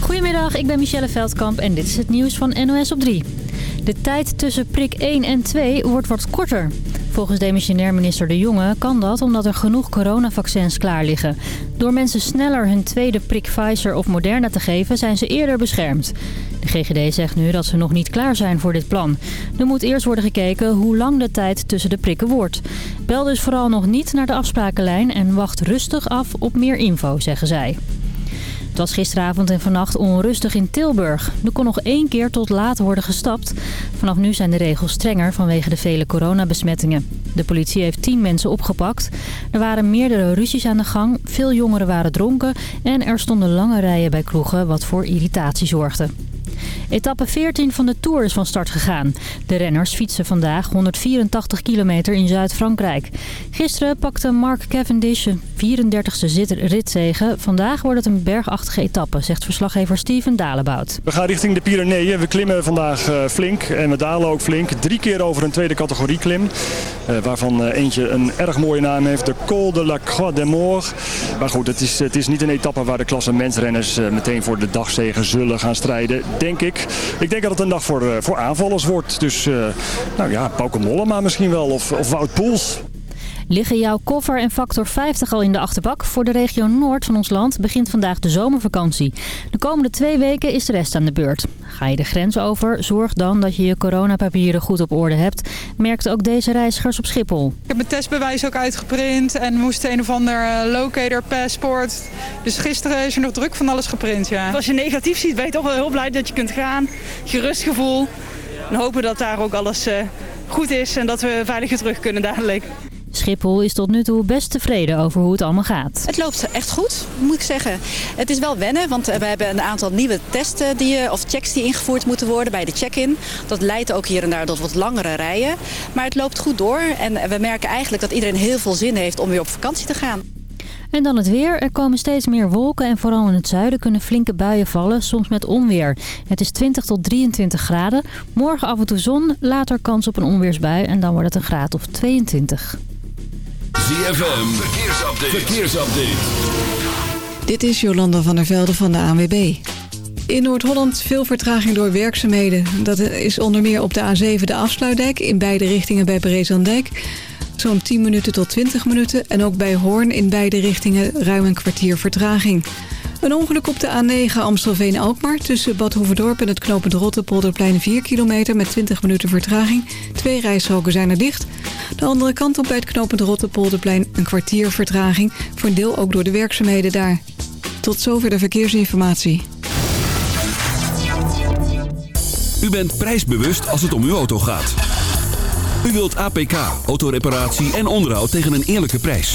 Goedemiddag, ik ben Michelle Veldkamp en dit is het nieuws van NOS op 3. De tijd tussen prik 1 en 2 wordt wat korter. Volgens demissionair minister De Jonge kan dat omdat er genoeg coronavaccins klaar liggen. Door mensen sneller hun tweede prik Pfizer of Moderna te geven zijn ze eerder beschermd. De GGD zegt nu dat ze nog niet klaar zijn voor dit plan. Er moet eerst worden gekeken hoe lang de tijd tussen de prikken wordt. Bel dus vooral nog niet naar de afsprakenlijn en wacht rustig af op meer info, zeggen zij. Het was gisteravond en vannacht onrustig in Tilburg. Er kon nog één keer tot laat worden gestapt. Vanaf nu zijn de regels strenger vanwege de vele coronabesmettingen. De politie heeft tien mensen opgepakt. Er waren meerdere ruzies aan de gang, veel jongeren waren dronken... en er stonden lange rijen bij kroegen wat voor irritatie zorgde. Etappe 14 van de Tour is van start gegaan. De renners fietsen vandaag 184 kilometer in Zuid-Frankrijk. Gisteren pakte Mark Cavendish een 34e ritzegen. Vandaag wordt het een bergachtige etappe, zegt verslaggever Steven Dalebout. We gaan richting de Pyreneeën. We klimmen vandaag uh, flink en we dalen ook flink. Drie keer over een tweede categorie klim. Uh, waarvan uh, eentje een erg mooie naam heeft. De Col de la Croix des Morts. Maar goed, het is, het is niet een etappe waar de klasse mensrenners meteen voor de dagzegen zullen gaan strijden. Denk ik. Ik denk dat het een dag voor, voor aanvallers wordt. Dus nou ja, Bauke Mollema misschien wel of, of Wout Poels. Liggen jouw koffer en factor 50 al in de achterbak? Voor de regio Noord van ons land begint vandaag de zomervakantie. De komende twee weken is de rest aan de beurt. Ga je de grens over, zorg dan dat je je coronapapieren goed op orde hebt. Merkte ook deze reizigers op Schiphol. Ik heb mijn testbewijs ook uitgeprint en moest een of ander locator passport. Dus gisteren is er nog druk van alles geprint, ja. Als je negatief ziet ben je toch wel heel blij dat je kunt gaan. Gerust gevoel. En hopen dat daar ook alles goed is en dat we veiliger terug kunnen dadelijk. Schiphol is tot nu toe best tevreden over hoe het allemaal gaat. Het loopt echt goed, moet ik zeggen. Het is wel wennen, want we hebben een aantal nieuwe testen die, of checks die ingevoerd moeten worden bij de check-in. Dat leidt ook hier en daar tot wat langere rijen. Maar het loopt goed door en we merken eigenlijk dat iedereen heel veel zin heeft om weer op vakantie te gaan. En dan het weer. Er komen steeds meer wolken en vooral in het zuiden kunnen flinke buien vallen, soms met onweer. Het is 20 tot 23 graden. Morgen af en toe zon, later kans op een onweersbui en dan wordt het een graad of 22. ZFM, verkeersupdate. verkeersupdate. Dit is Jolanda van der Velde van de ANWB. In Noord-Holland veel vertraging door werkzaamheden. Dat is onder meer op de A7 de afsluitdijk in beide richtingen bij Brezandijk. Zo'n 10 minuten tot 20 minuten. En ook bij Hoorn in beide richtingen ruim een kwartier vertraging. Een ongeluk op de A9 Amstelveen-Alkmaar... tussen Bad Hoeverdorp en het knooppunt Rotterpolderplein 4 kilometer... met 20 minuten vertraging. Twee rijstroken zijn er dicht. De andere kant op bij het knooppunt Rotterpolderplein... een kwartier vertraging, voor een deel ook door de werkzaamheden daar. Tot zover de verkeersinformatie. U bent prijsbewust als het om uw auto gaat. U wilt APK, autoreparatie en onderhoud tegen een eerlijke prijs.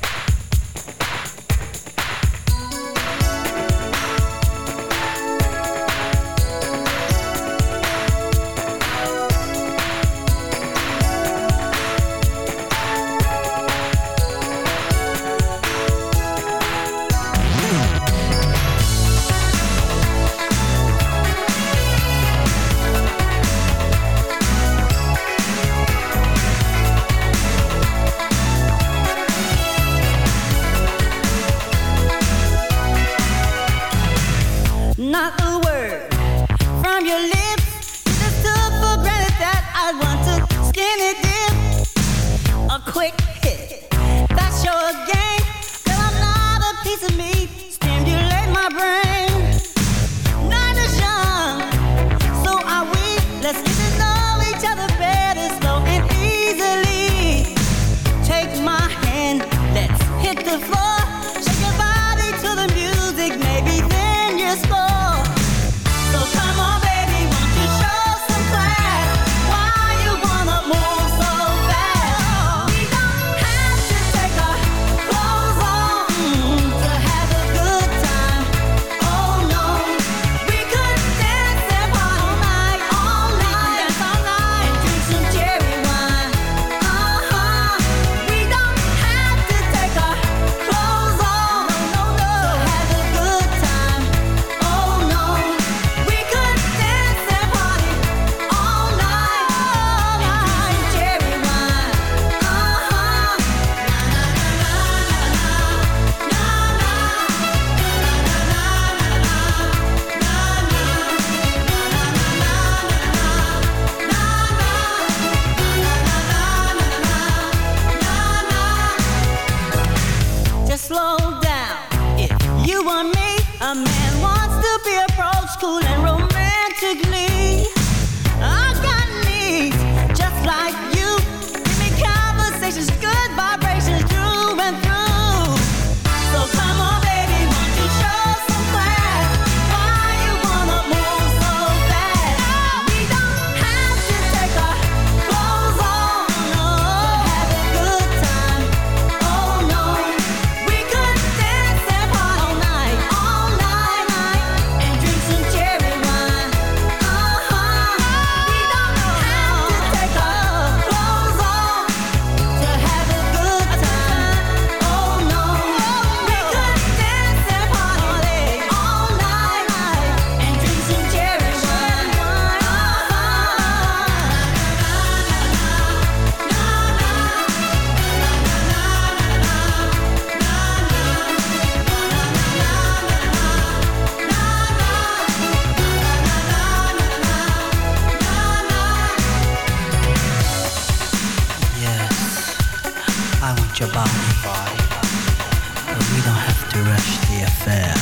Your body. But we don't have to rush the affair.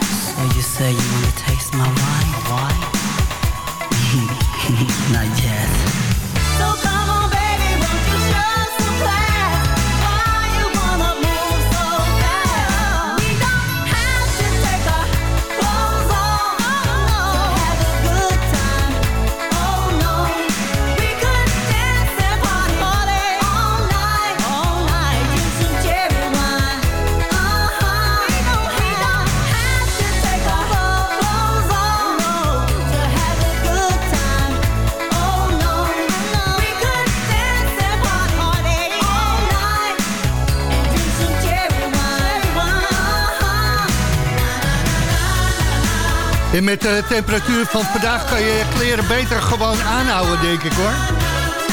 So you say you want to taste my wine? met de temperatuur van vandaag kan je kleren beter gewoon aanhouden, denk ik hoor.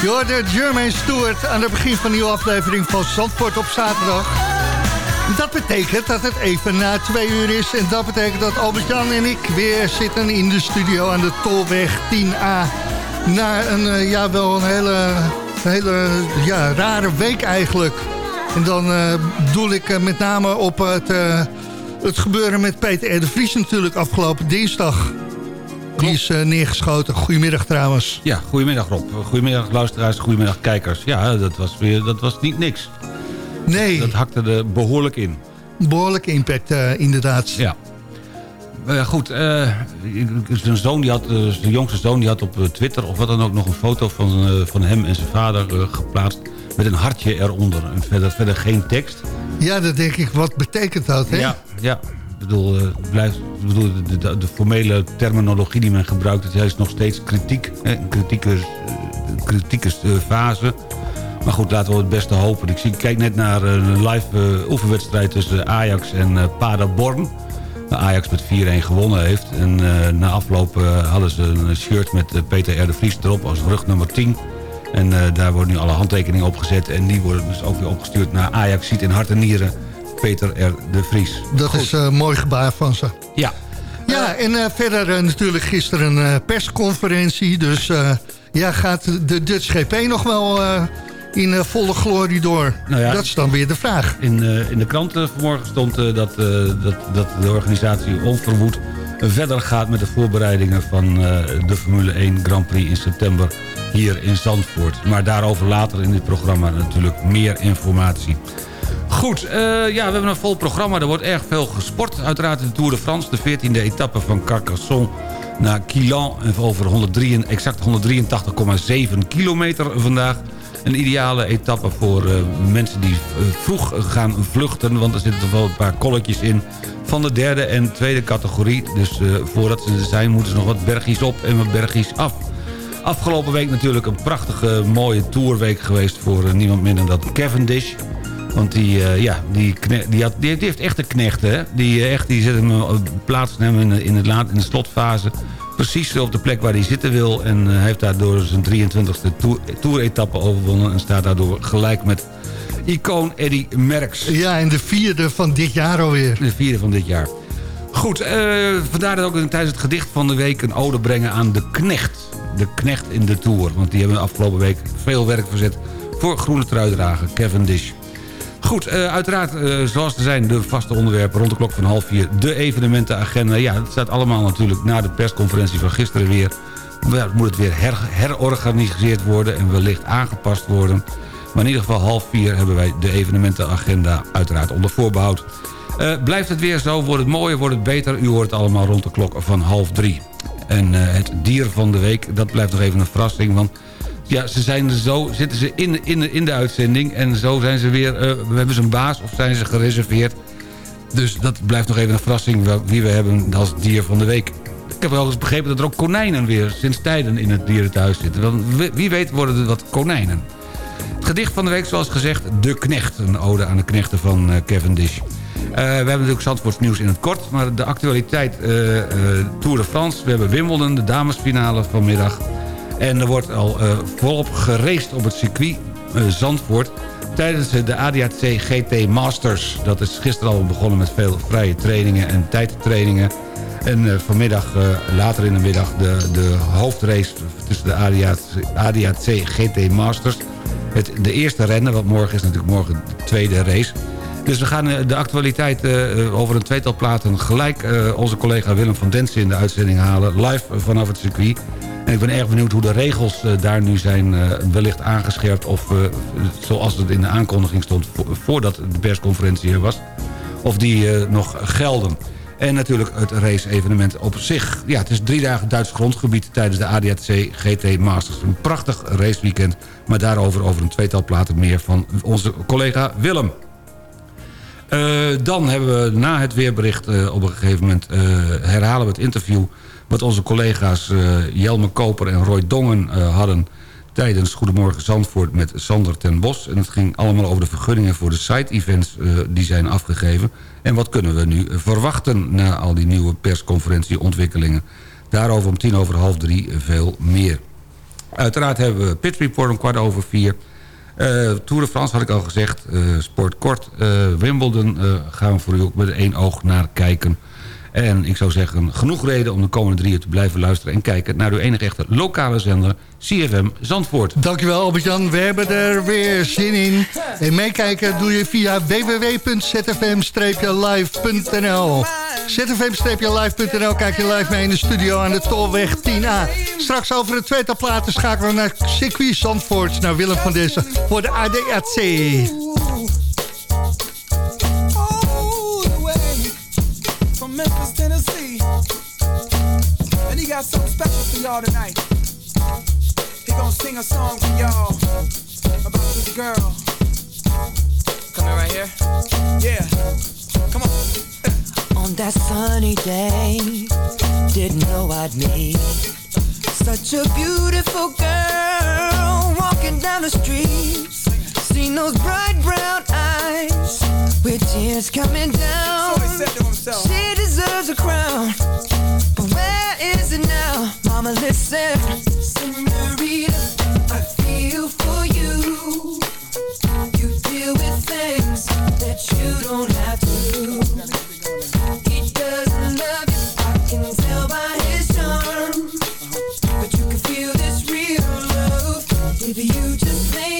Je hoorde Jermaine Stewart aan het begin van een nieuwe aflevering van Zandvoort op zaterdag. Dat betekent dat het even na twee uur is. En dat betekent dat Albert-Jan en ik weer zitten in de studio aan de Tolweg 10A. Na een, eh, ja, wel een hele, hele ja, rare week eigenlijk. En dan eh doel ik eh, met name op het, het gebeuren met Peter R. de Vries natuurlijk afgelopen dinsdag. Die is eh, neergeschoten. Goedemiddag trouwens. Ja, goedemiddag Rob. Goedemiddag luisteraars, goedemiddag kijkers. Ja, dat was, weer, dat was niet niks. Nee. Dat hakte er behoorlijk in. Behoorlijke impact eh, inderdaad. Ja. Eh, goed, zijn, zoon die had, eh, zijn jongste zoon die had op Twitter of wat dan ook nog een foto van, van hem en zijn vader geplaatst met een hartje eronder. En verder, verder geen tekst. Ja, dat denk ik. Wat betekent dat, hè? Ja, ja. Ik bedoel, eh, blijft, bedoel de, de, formele terminologie die men gebruikt... is juist nog steeds kritiek. Hè, kritieke, eh, kritieke eh, fase. Maar goed, laten we het beste hopen. Ik zie, kijk net naar een live oefenwedstrijd tussen Ajax en eh, Paderborn. Ajax met 4-1 gewonnen heeft. En na afloop hadden ze een shirt met Peter R. de Vries erop als rug nummer 10. En eh, daar worden nu alle handtekeningen opgezet. En die worden dus ook weer opgestuurd naar Ajax ziet in hart en nieren. Peter R. de Vries. Dat is een mooi gebaar van ze. Ja. Ja, en eh, verder eh, natuurlijk gisteren een eh, persconferentie. Dus eh, ja, gaat de Dutch GP nog wel eh, in eh, volle glorie door? Nou ja, dat is dan weer de vraag. In, eh, in de krant eh, vanmorgen stond eh, dat, eh, dat, dat de organisatie onverwoed verder gaat met de voorbereidingen van eh, de Formule 1 Grand Prix in september hier in Zandvoort. Maar daarover later in dit programma natuurlijk meer informatie. Goed, eh, ja, we hebben een vol programma. Er wordt erg veel gesport. Uiteraard de Tour de France, de 14e etappe van Carcassonne naar Quilan. En over 103, exact 183,7 kilometer vandaag. Een ideale etappe voor eh, mensen die eh, vroeg gaan vluchten. Want er zitten toch wel een paar kolletjes in van de derde en tweede categorie. Dus voordat ze er zijn moeten ze nog wat bergies op en wat bergies af. Afgelopen week natuurlijk een prachtige mooie tourweek geweest voor eh, niemand minder dan Cavendish. Want die, eh, ja, die, die, had, die, heeft echt een knecht, hè? Die, eh, echt, die zet hem, plaatst hem in, de- in, het laat, in de slotfase. Precies op de plek waar hij zitten wil. En eh, heeft daardoor zijn 23e tour- tour-etappe overwonnen. En staat daardoor gelijk met icoon Eddy Merckx. Ja, en de vierde van dit jaar alweer. De vierde van dit jaar. Goed, eh, vandaar dat ook tijdens het gedicht van de week... een ode brengen aan de knecht. De knecht in de Tour. Want die hebben de afgelopen week veel werk verzet... voor groene truidrager Cavendish. Goed, eh, uiteraard, eh, zoals er zijn de vaste onderwerpen... rond de klok van half vier, de evenementenagenda. Ja, het staat allemaal natuurlijk na de persconferentie van gisteren weer... wel, moet het weer her- herorganiseerd worden en wellicht aangepast worden. Maar in ieder geval half vier hebben wij de evenementenagenda uiteraard onder voorbehoud. Eh, blijft het weer zo, wordt het mooier, wordt het beter. U hoort het allemaal rond de klok van half drie. En eh, het dier van de week, dat blijft nog even een verrassing. Want ja, ze zijn er zo, zitten ze in, in, in de uitzending... en zo zijn ze weer, we hebben ze een baas of zijn ze gereserveerd. Dus dat blijft nog even een verrassing wie we hebben als dier van de week. Ik heb wel eens begrepen dat er ook konijnen weer sinds tijden in het dierenthuis zitten. Want wie- weet worden het wat konijnen. Het gedicht van de week, zoals gezegd, De Knecht. Een ode aan de knechten van eh, Cavendish. Eh, we hebben natuurlijk Zandvoorts nieuws in het kort. Maar de actualiteit eh, Tour de France. We hebben Wimbledon, de damesfinale vanmiddag. En er wordt al volop geraced op het circuit Zandvoort... tijdens de ADAC GT Masters. Dat is gisteren al begonnen met veel vrije trainingen en tijdtrainingen. En vanmiddag, later in de middag, de, de hoofdrace tussen de ADAC, ADAC GT Masters. Het, de eerste rennen, want morgen is natuurlijk morgen de tweede race. Dus we gaan eh, de actualiteit eh, over een tweetal platen gelijk eh, onze collega Willem van Densen in de uitzending halen. Live vanaf het circuit. En ik ben erg benieuwd hoe de regels daar nu zijn wellicht aangescherpt. Of zoals het in de aankondiging stond vo- voordat de persconferentie er was. Of die nog gelden. En natuurlijk het race-evenement op zich. Ja, het is drie dagen Duits grondgebied tijdens de ADAC GT Masters. Een prachtig raceweekend. Maar daarover over een tweetal platen meer van onze collega Willem. Eh, dan hebben we na het weerbericht eh, op een gegeven moment... eh, herhalen we het interview wat onze collega's Jelme Koper en Roy Dongen hadden... tijdens Goedemorgen Zandvoort met Sander ten Bos. En het ging allemaal over de vergunningen voor de side-events die zijn afgegeven. En wat kunnen we nu verwachten na al die nieuwe persconferentieontwikkelingen. Daarover om tien over half drie veel meer. Uiteraard hebben we Pit Report om kwart over vier... Eh, Tour de France had ik al gezegd. eh, sport kort. eh, Wimbledon gaan we voor u ook met één oog naar kijken. En ik zou zeggen, genoeg reden om de komende drie uur te blijven luisteren... en kijken naar uw enige echte lokale zender, CFM Zandvoort. Dankjewel Albert-Jan, we hebben er weer zin in. En meekijken doe je via www.zfm-live.nl zfm-live.nl kijk je live mee in de studio aan de Tolweg 10A. Straks over de tweetal platen schakelen we naar circuit Zandvoort... naar Willem van Dessen voor de ADAC. Memphis, Tennessee. And he got something special for y'all tonight. He gonna sing a song for y'all about this girl. Coming right here? Yeah. Come on. On that sunny day, didn't know I'd meet such a beautiful girl walking down the street. Seen those bright brown eyes with tears coming down. So he said to himself. She deserves a crown, but where is it now? Mama, listen, Senorita, I feel for you. You deal with things that you don't have to. He doesn't love you, I can tell by his charm. But you can feel this real love if you just lay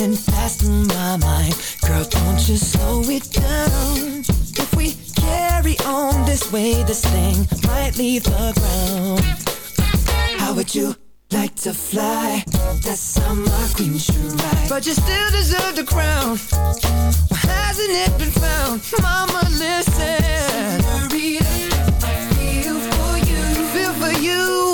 and fast in my mind. Girl, don't you slow it down. If we carry on this way, this thing might leave the ground. How would you like to fly? That's how my queen should ride. But you still deserve the crown. Well, hasn't it been found? Mama, listen. Senorita, I feel for you. Feel for you.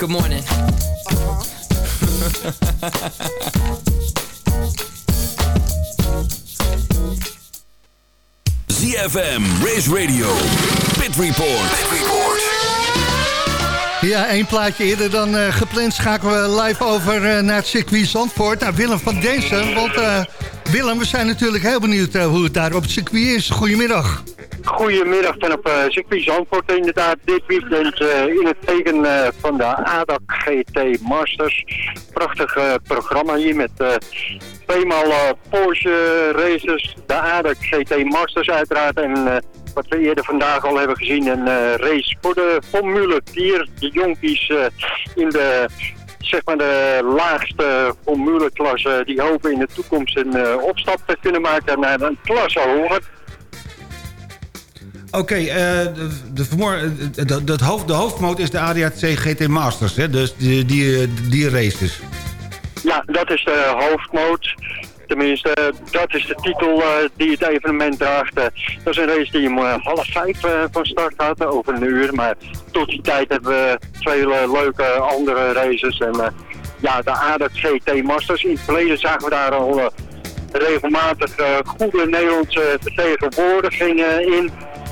Good morning. ZFM, Race Radio, Pit Report. Ja, één plaatje eerder dan eh, gepland schakelen we live over eh, naar het circuit Zandvoort. Naar Willem van Densen. Want eh, Willem, we zijn natuurlijk heel benieuwd hoe het daar op het circuit is. Goedemiddag. Goedemiddag van op uh, circuit Zandvoort. Inderdaad, dit weekend eh, in het teken eh, van de ADAC GT Masters. Prachtig eh, programma hier met eh, tweemaal eh, Porsche races. De ADAC GT Masters uiteraard. En eh, wat we eerder vandaag al hebben gezien, een eh, race voor de Formule 4. De jonkies eh, in de zeg maar de laagste formuleklasse die hopen in de toekomst een eh, opstap te kunnen maken naar een klasse hoger. Oké, eh, de, de, eh, de, de, hoofd, de hoofdmoot is de ADAC GT Masters, hè? dus die, die, races. Ja, dat is de hoofdmoot. Tenminste, dat is de titel eh, die het evenement draagt. Dat is een race die om half vijf van start eh, over een uur. Maar tot die tijd hebben we vele leuke andere races. En ja, de ADAC GT Masters. In het verleden zagen we daar al regelmatig goede Nederlandse vertegenwoordigingen in.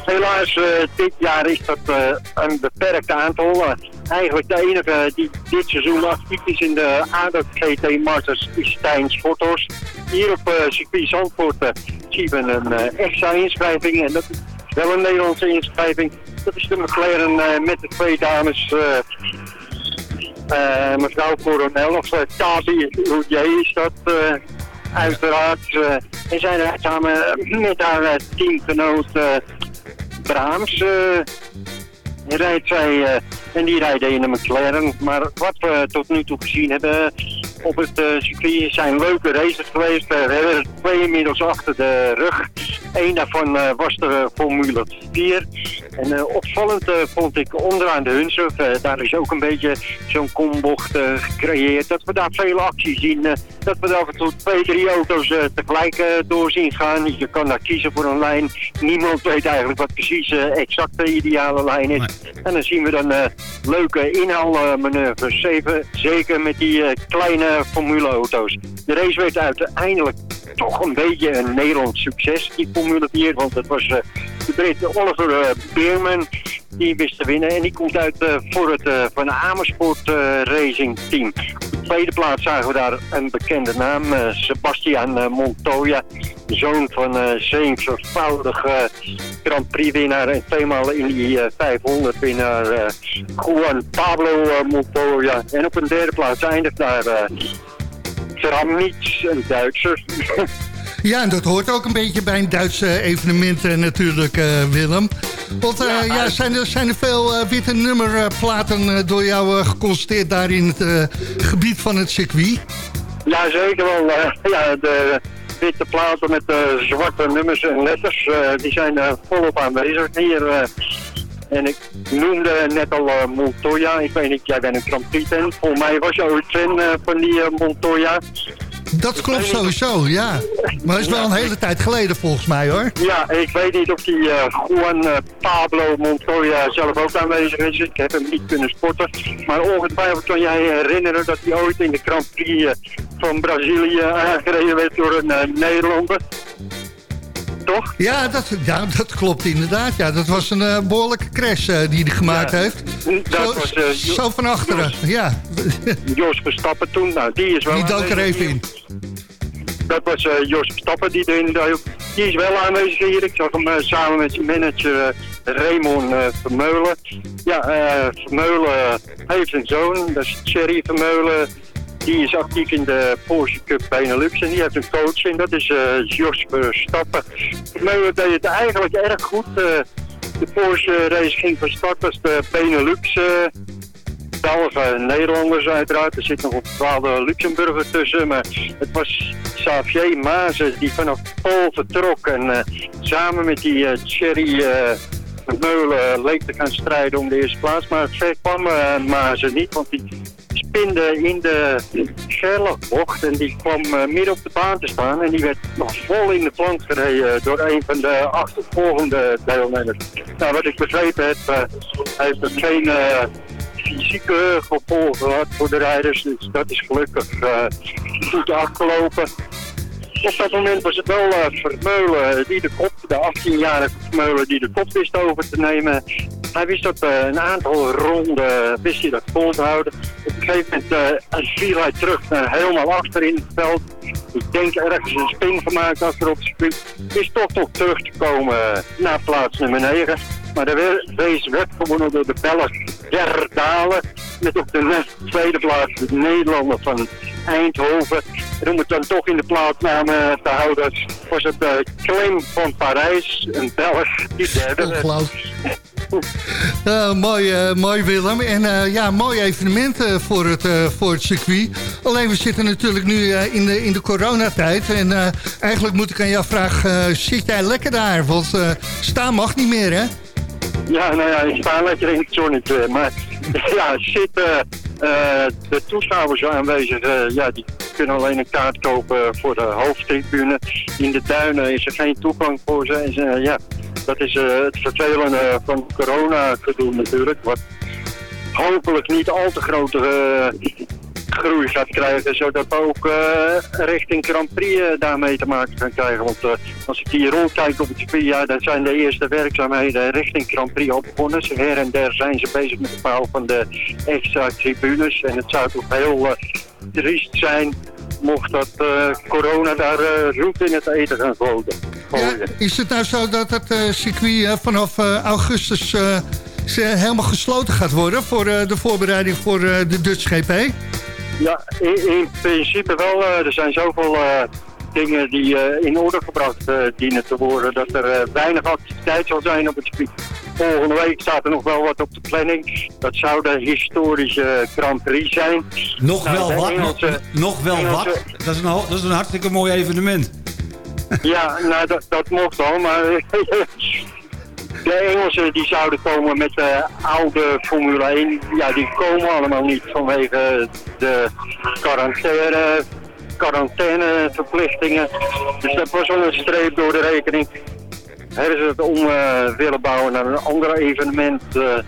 Helaas, eh, dit jaar is dat eh, een beperkt aantal. Eh, eigenlijk de enige die dit seizoen actief is in de ADAC GT Masters is Stijn Schotters. Hier op circuit Zandvoort zien we een extra inschrijving. En dat is wel een Nederlandse inschrijving. Dat is de McLaren met de twee dames... eh, mevrouw Coronel, of uh, Tazi Roudier is dat uh, uiteraard. Uh, en zij rijdt samen met haar uh, teamgenoot uh, Braams. rijdt zij, uh, en die rijden in de McLaren. Maar wat we tot nu toe gezien hebben op het uh, circuit zijn leuke races geweest. Uh, we hebben twee inmiddels achter de rug. Eén daarvan uh, was de Formule 4. En opvallend vond ik onderaan de Hunsrug, daar is ook een beetje zo'n kombocht gecreëerd. Dat we daar veel actie zien. Dat we daar af en toe twee, drie auto's tegelijk door zien gaan. Je kan daar kiezen voor een lijn. Niemand weet eigenlijk wat precies exact de ideale lijn is. En dan zien we dan leuke inhaalmanoeuvres. Zeker, zeker met die kleine formuleauto's. De race werd uiteindelijk toch een beetje een Nederlands succes, die Formule 4. Want het was uh, de Brit Oliver uh, Beerman die wist te winnen. En die komt uit uh, voor het Van Amersfoort Racing Team. Op de tweede plaats zagen we daar een bekende naam, Sebastian Montoya. Zoon van zevenvoudige Grand Prix winnaar en tweemaal in die 500 winnaar Juan Pablo Montoya. En op een derde plaats eindigt daar Kramnitz, een Duitser. Ja, en dat hoort ook een beetje bij een Duitse evenement uh, natuurlijk, uh, Willem. Want uh, ja, ja, zijn, er, zijn er veel witte nummerplaten door jou geconstateerd daar in het gebied van het circuit? Ja, zeker wel. ja, de witte platen met zwarte nummers en letters, die zijn volop aanwezig hier. En ik noemde net al uh, Montoya. Ik weet niet, jij bent een Grand Prix fan. Volgens mij was je ooit fan uh, van die uh, Montoya. Dat klopt sowieso, ja. Maar het is wel een hele tijd geleden volgens mij hoor. Ja, ik weet niet of die Juan Pablo Montoya zelf ook aanwezig is. Ik heb hem niet kunnen sporten. Maar ongetwijfeld kan jij herinneren dat hij ooit in de Grand Prix van Brazilië aangereden werd door een Nederlander. Toch? Ja dat, ja, dat klopt inderdaad. Ja, dat was een eh, behoorlijke crash eh, die hij gemaakt Ja, heeft. dat zo, was, eh, zo van achteren, Jos. ja. Jos Verstappen toen, nou die is wel Die dook er even in. Dat was Jos Verstappen die erin. Die is wel aanwezig hier. Ik zag hem samen met zijn manager Raymond Vermeulen. Ja, Vermeulen heeft een zoon, dat is Thierry Vermeulen. Die is actief in de Porsche Cup Benelux en die heeft een coach en dat is eh, Jos Verstappen. Vermeulen deed het eigenlijk erg goed. eh, de Porsche race ging van start als de Benelux eh, Belgen en Nederlanders uiteraard. Er zit nog een bepaalde Luxemburger tussen. Maar het was Xavier Mazen die vanaf Pool vertrok. En eh, samen met die eh Thierry eh, Meulen leek te gaan strijden om de eerste plaats. Maar ver kwam eh, Mazen niet, want die spinde in de Gerlachbocht. En die kwam eh, midden op de baan te staan. En die werd nog vol in de plank gereden door een van de achtervolgende deelnemers. Nou, wat ik begrepen heb, eh, heeft er geen... eh, fysieke gevolgen gehad voor de rijders. Dus dat is gelukkig goed afgelopen. Op dat moment was het wel Vermeulen die de kop, de 18-jarige Vermeulen die de kop wist over te nemen. Hij wist dat eh, een aantal ronden wist hij dat vol te houden. Op een gegeven moment eh, viel hij terug naar helemaal achter in het veld. Ik denk ergens een spin gemaakt achter op het. Is toch nog terug te komen eh, naar plaats nummer 9. Maar de race werd gewonnen door de Belg Gerdalen. Met op de tweede plaats de Nederlander van Eindhoven. En om het dan toch in de plaatsnamen te houden, was het uh, van Parijs, een Belg, die derde. Eh, mooi, eh, mooi Willem. En ja, mooi evenement voor, het, voor het circuit. Alleen we zitten natuurlijk nu in, de, in de coronatijd. En eigenlijk moet ik aan jou vragen, zit jij lekker daar? Want staan mag niet meer, hè? Ja, nou ja, ik sta lekker in het zonnetje. Maar ja, zitten de toeschouwers aanwezig, eh, ja, die kunnen alleen een kaart kopen voor de hoofdtribune. In de duinen is er geen toegang voor ze. Ze, ja, dat is eh, het vervelende van corona gedoe natuurlijk. Wat hopelijk niet al te grote eh, groei gaat krijgen, zodat we ook eh, richting Grand Prix eh, daarmee te maken gaan krijgen. Want eh, als ik hier rondkijk op het circuit, ja, dan zijn de eerste werkzaamheden richting Grand Prix al begonnen. Her en der zijn ze bezig met de bouw van de extra tribunes. En het zou toch heel triest zijn mocht dat corona daar eh, roet in het eten gaan gooien. gooien. Is het nou zo dat het circuit vanaf augustus helemaal gesloten gaat worden... voor de voorbereiding voor de Dutch GP? Ja, in, in principe wel. eh, er zijn zoveel eh, dingen die eh, in orde gebracht dienen te worden. Dat er weinig activiteit zal zijn op het circuit. Volgende week staat er nog wel wat op de planning. Dat zou de historische Grand Prix zijn. Nog Nou, wel wat? Engelse- Nog, nog wel Engelse- wat? Dat is, een, dat is een hartstikke mooi evenement. Ja, nou dat, dat mocht wel, maar de Engelsen die zouden komen met de oude Formule 1. Ja, die komen allemaal niet vanwege de quarantaine, quarantaineverplichtingen. Dus dat was wel een streep door de rekening. Hebben ze het om eh, willen bouwen naar een ander evenement. eh,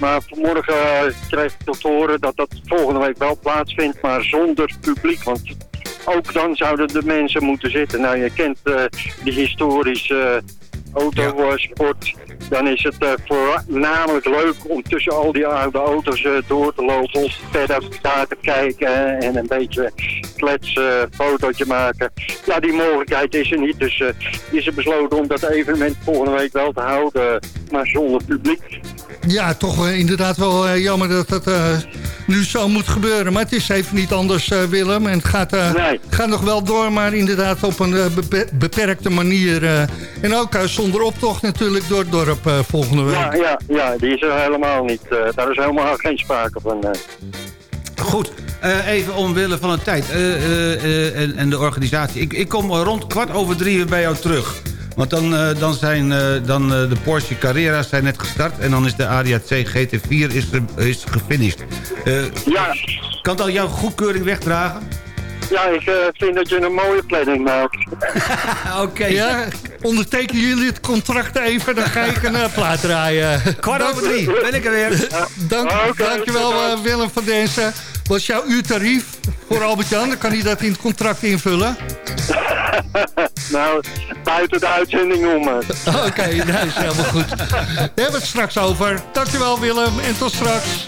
maar vanmorgen uh, kreeg ik tot te horen dat dat volgende week wel plaatsvindt, maar zonder publiek. Want ook dan zouden de mensen moeten zitten. Nou, je kent eh die historische autosport. Dan is het eh, voornamelijk leuk om tussen al die oude auto's eh, door te lopen. Of verder daar te kijken en een beetje kletsen, eh, fotootje maken. Ja, die mogelijkheid is er niet. Dus eh, is er besloten om dat evenement volgende week wel te houden, maar zonder publiek. Ja, toch eh, inderdaad wel eh, jammer dat dat eh, nu zo moet gebeuren. Maar het is even niet anders, eh, Willem. En het gaat, eh, gaat nog wel door, maar inderdaad op een eh, bepe- beperkte manier. eh. en ook zonder optocht natuurlijk door het dorp eh, volgende week. Ja, ja, ja, die is er helemaal niet. eh, daar is helemaal geen sprake van. eh. Goed, eh, even omwille van de tijd eh, eh, eh, en, en de organisatie. Ik, ik kom rond kwart over drie weer bij jou terug. Want dan, eh, dan zijn eh, dan, eh, de Porsche Carrera's zijn net gestart... en dan is de ADAC GT4 is, is gefinished. Eh, Ja. Kan het al jouw goedkeuring wegdragen? Ja, ik eh, vind dat je een mooie planning maakt. Oké. Ja, ondertekenen jullie het contract even, dan ga ik een uh, plaat draaien. Kwart over drie, ben ik er weer. Dank, dankjewel Willem van Densen. Wat is jouw uurtarief voor Albert-Jan? Dan kan hij dat in het contract invullen. nou, buiten de uitzending om. eh. Oké, dat is helemaal goed. Daar hebben we het straks over. Dankjewel Willem en tot straks.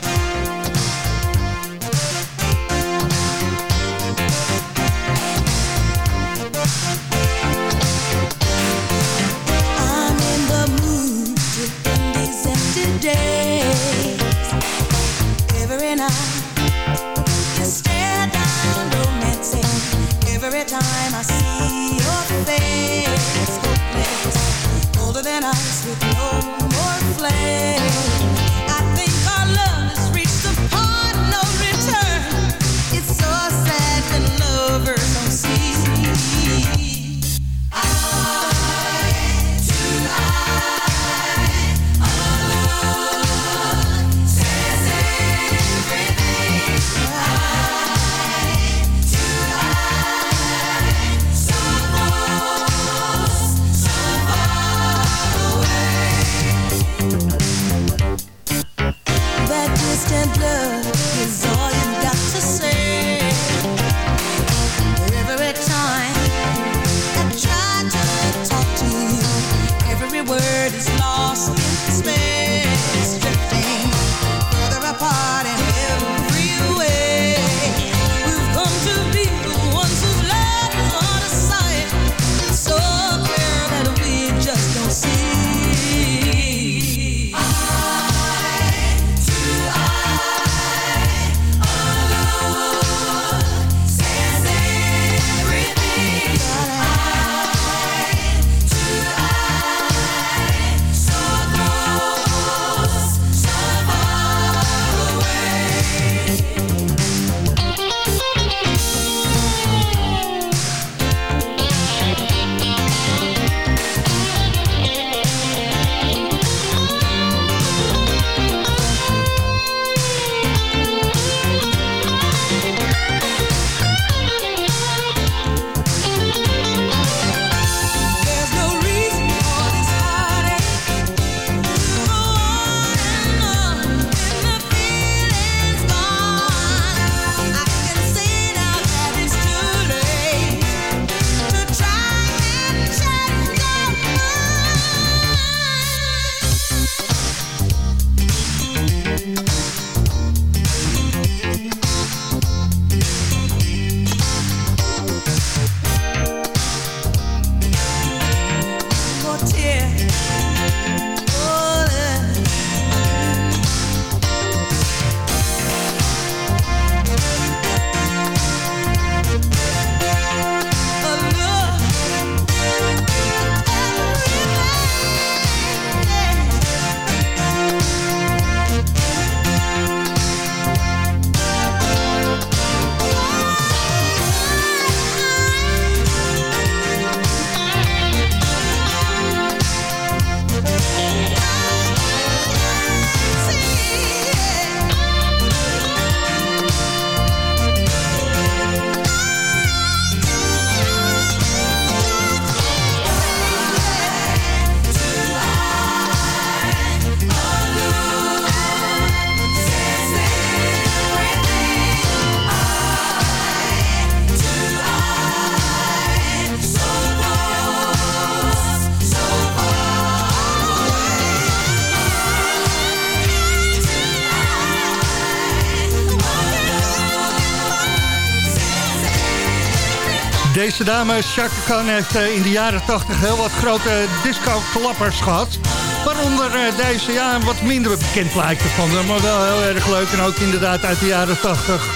Deze dame, Chaka Khan, heeft eh, in de jaren 80 heel wat grote disco-klappers gehad. Waaronder eh, deze, ja, wat minder bekend plaatje van haar, maar wel heel erg leuk. En ook inderdaad uit de jaren 80.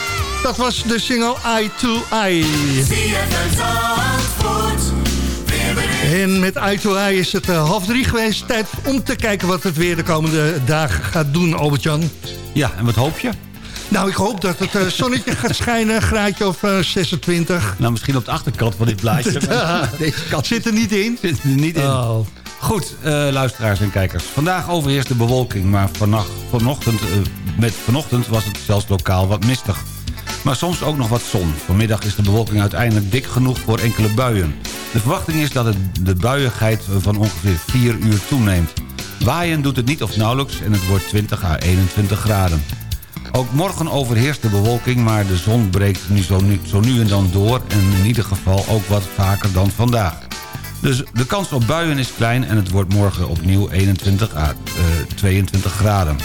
Dat was de single Eye to Eye. En met Eye to Eye is het eh, half drie geweest. Tijd om te kijken wat het weer de komende dagen gaat doen, Albert-Jan. Ja, en wat hoop je? Nou, ik hoop dat het eh, zonnetje gaat schijnen, een graadje of eh, 26. Nou, misschien op de achterkant van dit blaadje. Deze kant Zit er niet in? zit er niet in. Oh. Goed, eh, luisteraars en kijkers. Vandaag overheerst de bewolking, maar vannacht, vanochtend, eh, met vanochtend was het zelfs lokaal wat mistig. Maar soms ook nog wat zon. Vanmiddag is de bewolking uiteindelijk dik genoeg voor enkele buien. De verwachting is dat het, de buiigheid van ongeveer 4 uur toeneemt. Waaien doet het niet of nauwelijks en het wordt 20 à 21 graden. Ook morgen overheerst de bewolking, maar de zon breekt nu zo, nu en dan door... en in ieder geval ook wat vaker dan vandaag. Dus de kans op buien is klein en het wordt morgen opnieuw 21 à eh, 22 graden.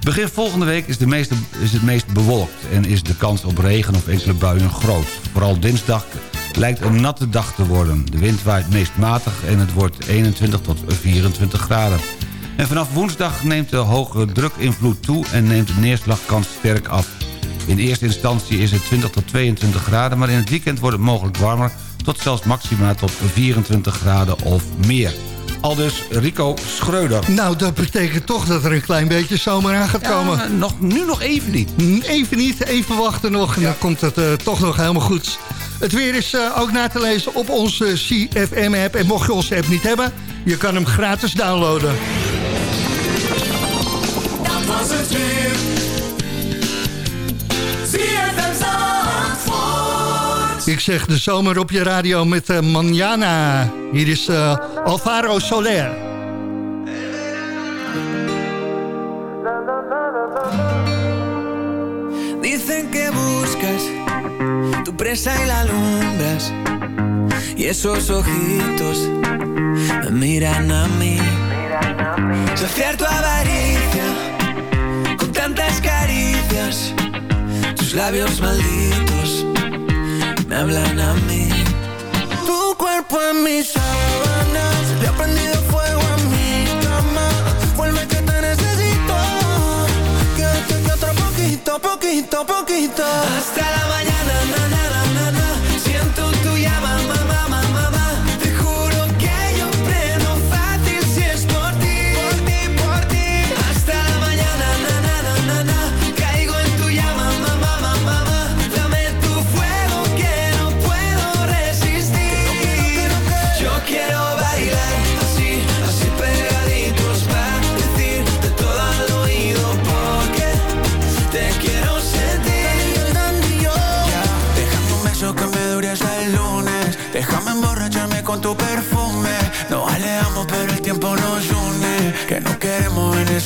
Begin volgende week is, de meeste, is het meest bewolkt... en is de kans op regen of enkele buien groot. Vooral dinsdag lijkt een natte dag te worden. De wind waait meest matig en het wordt 21 tot 24 graden. En vanaf woensdag neemt de hoge drukinvloed toe... en neemt de neerslagkans sterk af. In eerste instantie is het 20 tot 22 graden... maar in het weekend wordt het mogelijk warmer... tot zelfs maxima tot 24 graden of meer. Aldus Rico Schreuder. Nou, dat betekent toch dat er een klein beetje zomer aan gaat komen. Ja, nog, nu nog even niet. Even niet, even wachten nog en dan komt het eh, toch nog helemaal goed. Het weer is eh, ook na te lezen op onze CFM-app. En mocht je onze app niet hebben, je kan hem gratis downloaden. Het weer. ZFM Zandvoort. Ik zeg de zomer op je radio met uh, Manjana. Hier is eh, Alvaro Soler. Dicen que buscas tu presa y la alumbras. Y esos ojitos me miran a mí. Saciar tu avaricia tantas caricias. Tus labios malditos me hablan a mí. Tu cuerpo en mis sábanas le ha prendido fuego a mi cama. Vuelve que te necesito. Quédate que otro poquito, poquito, poquito. Hasta la mañana,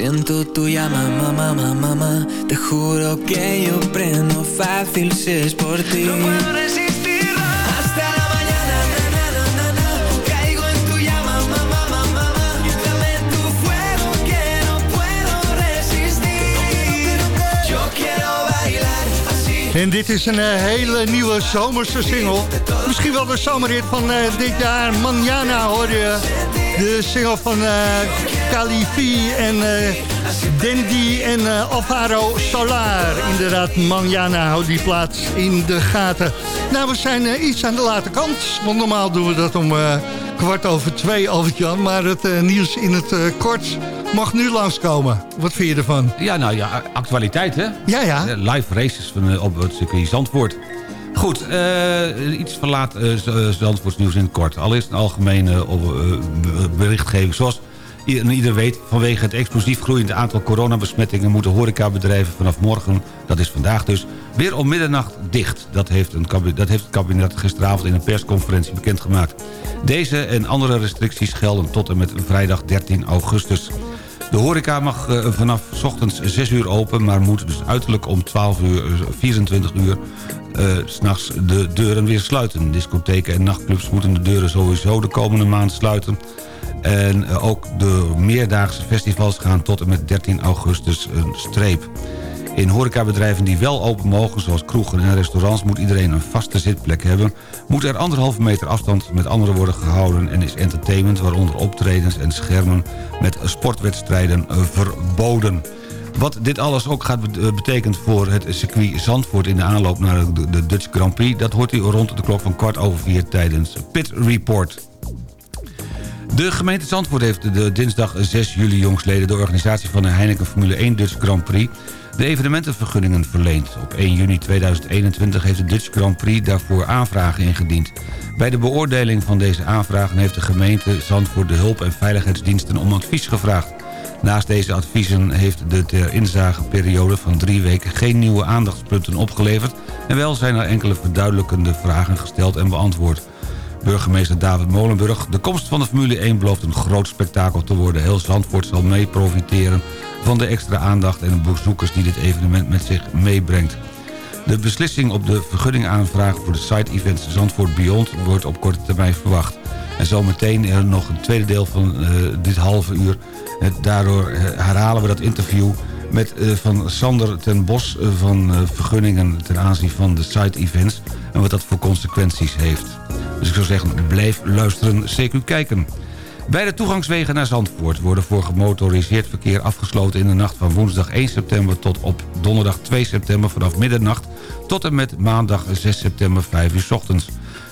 Siento tu llama, mamá, mamá, mamá. Te juro que yo prendo fácil si es por ti. No puedo resistir. Hasta la mañana, na na na na. Caigo en tu llama, mamá, mamá, mamá. Dame tu fuego que no puedo resistir. Yo quiero bailar así. En dit is een eh, hele nieuwe zomerse single. Misschien wel de zomerhit van eh, dit jaar. Manjana hoor je. De single van eh Califi en eh Dandy en eh, Alvaro Solar. Inderdaad, Manjana houdt die plaats in de gaten. Nou, we zijn eh, iets aan de late kant. Want normaal doen we dat om kwart over twee, Albert-Jan. Maar het nieuws in het kort mag nu langskomen. Wat vind je ervan? Ja, nou ja, actualiteit hè? Ja, ja. Live races van, op het circuit Zandvoort. Goed, iets verlaat uh, Zandvoorts nieuws in het kort. Allereerst een algemene berichtgeving. Zoals ieder weet, vanwege het explosief groeiende aantal coronabesmettingen... moeten horecabedrijven vanaf morgen, dat is vandaag dus, weer om middernacht dicht. Dat heeft, een dat heeft het kabinet gisteravond in een persconferentie bekendgemaakt. Deze en andere restricties gelden tot en met vrijdag 13 augustus. De horeca mag eh, vanaf ochtends 6 uur open... maar moet dus uiterlijk om 12 uur, eh, 24 uur... eh, s s'nachts de deuren weer sluiten. Discotheken en nachtclubs moeten de deuren sowieso de komende maand sluiten. En eh, ook de meerdaagse festivals gaan tot en met 13 augustus een streep. In horecabedrijven die wel open mogen, zoals kroegen en restaurants... moet iedereen een vaste zitplek hebben. Moet er anderhalve meter afstand met anderen worden gehouden... en is entertainment, waaronder optredens en schermen... met sportwedstrijden eh, verboden. Wat dit alles ook gaat eh, betekent voor het circuit Zandvoort... in de aanloop naar de, de Dutch Grand Prix... dat hoort u rond de klok van kwart over vier tijdens Pit Report. De gemeente Zandvoort heeft de dinsdag 6 juli jongsleden... de organisatie van de Heineken Formule 1 Dutch Grand Prix... de evenementenvergunningen verleend. Op 1 juni 2021 heeft de Dutch Grand Prix daarvoor aanvragen ingediend. Bij de beoordeling van deze aanvragen heeft de gemeente Zandvoort... de hulp- en veiligheidsdiensten om advies gevraagd. Naast deze adviezen heeft de ter inzageperiode van drie weken... geen nieuwe aandachtspunten opgeleverd... en wel zijn er enkele verduidelijkende vragen gesteld en beantwoord. Burgemeester David Molenburg. De komst van de Formule 1 belooft een groot spektakel te worden. Heel Zandvoort zal mee profiteren van de extra aandacht en de bezoekers die dit evenement met zich meebrengt. De beslissing op de vergunningaanvraag voor de site-events Zandvoort Beyond wordt op korte termijn verwacht. En zometeen er nog een tweede deel van eh, dit halve uur. Daardoor eh, herhalen we dat interview met, eh, van Sander ten Bos eh, van eh, vergunningen ten aanzien van de site-events... en wat dat voor consequenties heeft. Dus ik zou zeggen, blijf luisteren, CQ kijken. Beide toegangswegen naar Zandvoort worden voor gemotoriseerd verkeer afgesloten in de nacht van woensdag 1 september tot op donderdag 2 september vanaf middernacht tot en met maandag 6 september 5 uur 's ochtends.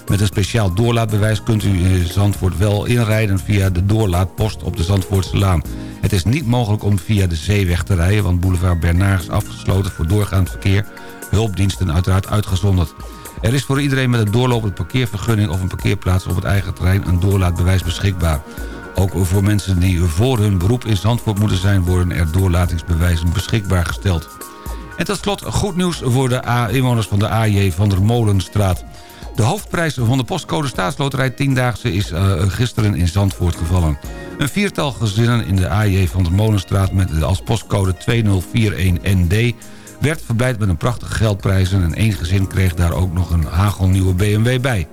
Met een speciaal doorlaatbewijs kunt u in Zandvoort wel inrijden via de doorlaatpost op de Zandvoortse Laan. Het is niet mogelijk om via de zeeweg te rijden, want boulevard Bernard is afgesloten voor doorgaand verkeer. Hulpdiensten uiteraard uitgezonderd. Er is voor iedereen met een doorlopend parkeervergunning of een parkeerplaats op het eigen terrein een doorlaatbewijs beschikbaar. Ook voor mensen die voor hun beroep in Zandvoort moeten zijn... worden er doorlatingsbewijzen beschikbaar gesteld. En tot slot goed nieuws voor de inwoners van de AJ van der Molenstraat. De hoofdprijs van de postcode staatsloterij 10-daagse is eh, gisteren in Zandvoort gevallen. Een viertal gezinnen in de AJ van der Molenstraat met als postcode 2041ND... werd verblijd met een prachtige geldprijzen... en één gezin kreeg daar ook nog een hagelnieuwe BMW bij.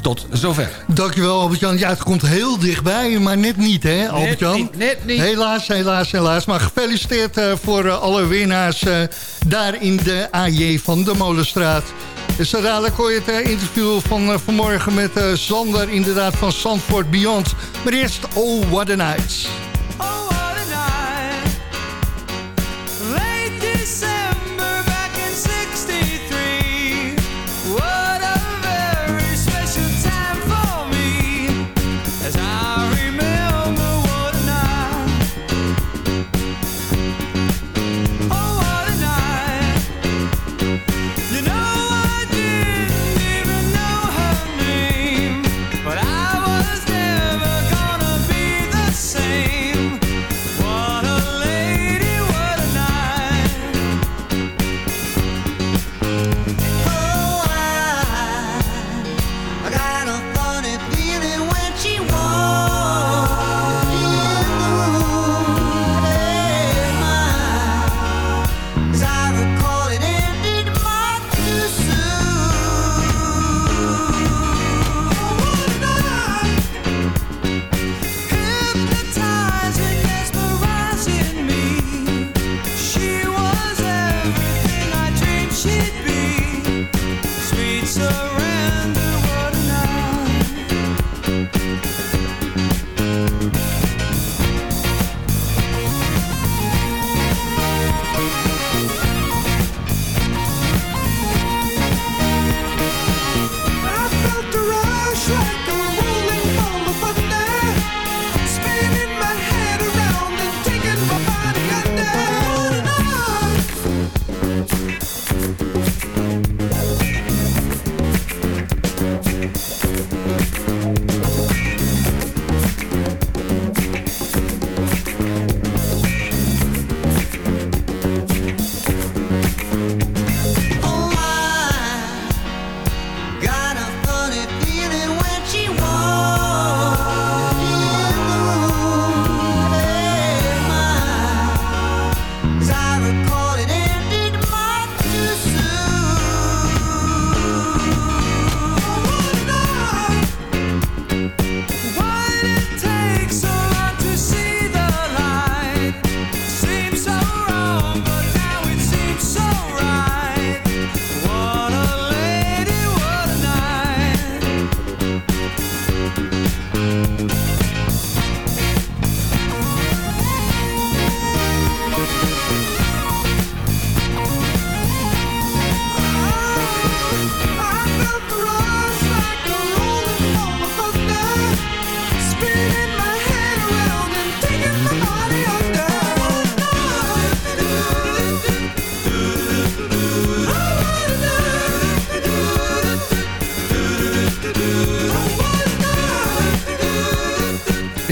Tot zover. Dankjewel Albert-Jan. Ja, het komt heel dichtbij, maar net niet hè Albert-Jan? niet, net niet. Helaas, helaas, helaas. Maar gefeliciteerd eh, voor eh, alle winnaars eh, daar in de AJ van de Molenstraat. Dus zo dadelijk hoor je het interview van vanmorgen met eh, Sander inderdaad van Zandvoort Beyond. Maar eerst, oh what a night.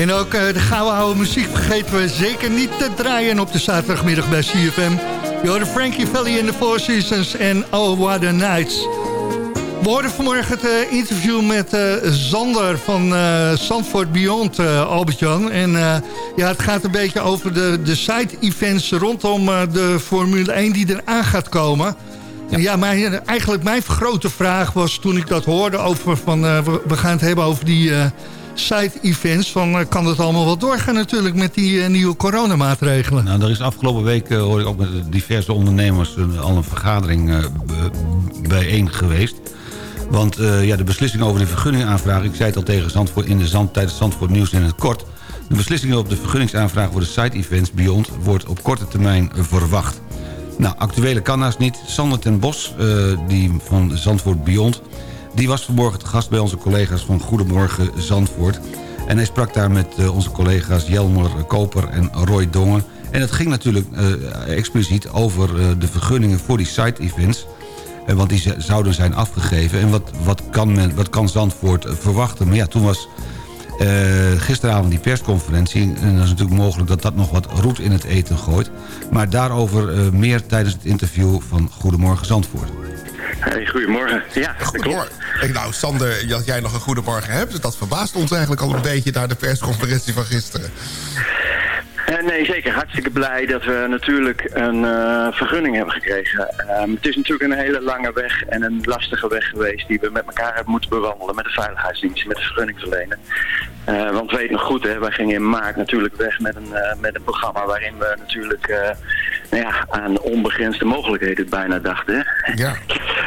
En ook eh, de gouden oude muziek vergeten we zeker niet te draaien op de zaterdagmiddag bij CFM. Je hoorde Frankie Valley in the Four Seasons en Oh What a Nights. We hoorden vanmorgen het eh, interview met eh, Zander van Zandvoort Beyond, Albert-Jan. En ja, het gaat een beetje over de, de side-events rondom de Formule 1 die eraan gaat komen. Ja, ja mijn, eigenlijk mijn grote vraag was toen ik dat hoorde over van... we gaan het hebben over die side-events. Van kan dat allemaal wel doorgaan natuurlijk met die nieuwe coronamaatregelen? Nou, er is afgelopen week, hoor ik ook met diverse ondernemers... al een vergadering bijeen geweest. Want ja, de beslissing over de vergunningaanvraag... ik zei het al tegen Zandvoort in de Zand, tijdens Zandvoort Nieuws in het kort... de beslissing op de vergunningsaanvraag voor de side-events Beyond... wordt op korte termijn verwacht. Nou, actuele kan haast niet. Sander ten Bos, die van Zandvoort Beyond... die was vanmorgen te gast bij onze collega's van Goedemorgen Zandvoort... en hij sprak daar met uh, onze collega's Jelmer Koper en Roy Dongen... en het ging natuurlijk expliciet over de vergunningen voor die side-events... Want die zouden zijn afgegeven. En wat, wat, kan, men, wat kan Zandvoort verwachten? Maar ja, toen was gisteravond die persconferentie. En dat is natuurlijk mogelijk dat dat nog wat roet in het eten gooit. Maar daarover meer tijdens het interview van Goedemorgen Zandvoort. Hey, goedemorgen. Ja, goedemorgen. Ik, nou, Sander, dat jij nog een goedemorgen hebt... dat verbaast ons eigenlijk al een beetje naar de persconferentie van gisteren. Uh, nee, zeker. Hartstikke blij dat we natuurlijk een uh, vergunning hebben gekregen. Um, het is natuurlijk een hele lange weg en een lastige weg geweest die we met elkaar hebben moeten bewandelen met de veiligheidsdienst, met de vergunningverlener. Uh, want weet nog goed, hè, wij gingen in maart natuurlijk weg met een, met een programma waarin we natuurlijk nou ja, aan onbegrensde mogelijkheden bijna dachten. Ja.